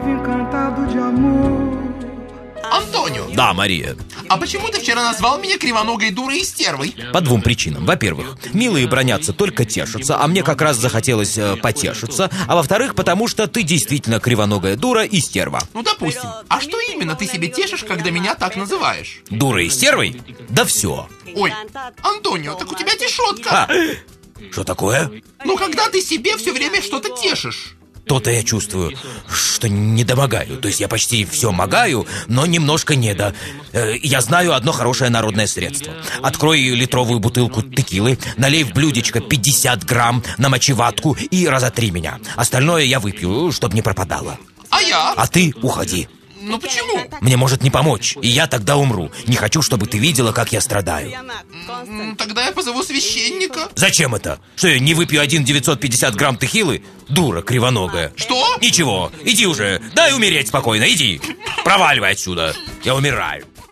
vive encantado de amor. Антонио, Да, Мария. а почему ты вчера назвал меня кривоногой дурой и стервой? По двум причинам. Во-первых, милые бронятся, только тешатся, а мне как раз захотелось э, потешиться. А во-вторых, потому что ты действительно кривоногая дура и стерва. Ну, допустим. А что именно ты себе тешишь, когда меня так называешь? Дура и стервой? Да все. Ой, Антонио, так у тебя тишотка. А, что такое? Ну, когда ты себе все время что-то тешишь. То-то я чувствую, что не домогаю. То есть я почти все могаю, но немножко не до. Э, Я знаю одно хорошее народное средство. Открой литровую бутылку текилы, налей в блюдечко 50 грамм, намочи ватку и разотри меня. Остальное я выпью, чтобы не пропадало. А я? А ты уходи. Ну почему? Мне может не помочь, и я тогда умру. Не хочу, чтобы ты видела, как я страдаю. Тогда я позову священника. Зачем это? Что я не выпью один 950 грамм текилы? Дура кривоногая. Что? Ничего, иди уже, дай умереть спокойно, иди. Проваливай отсюда, я умираю.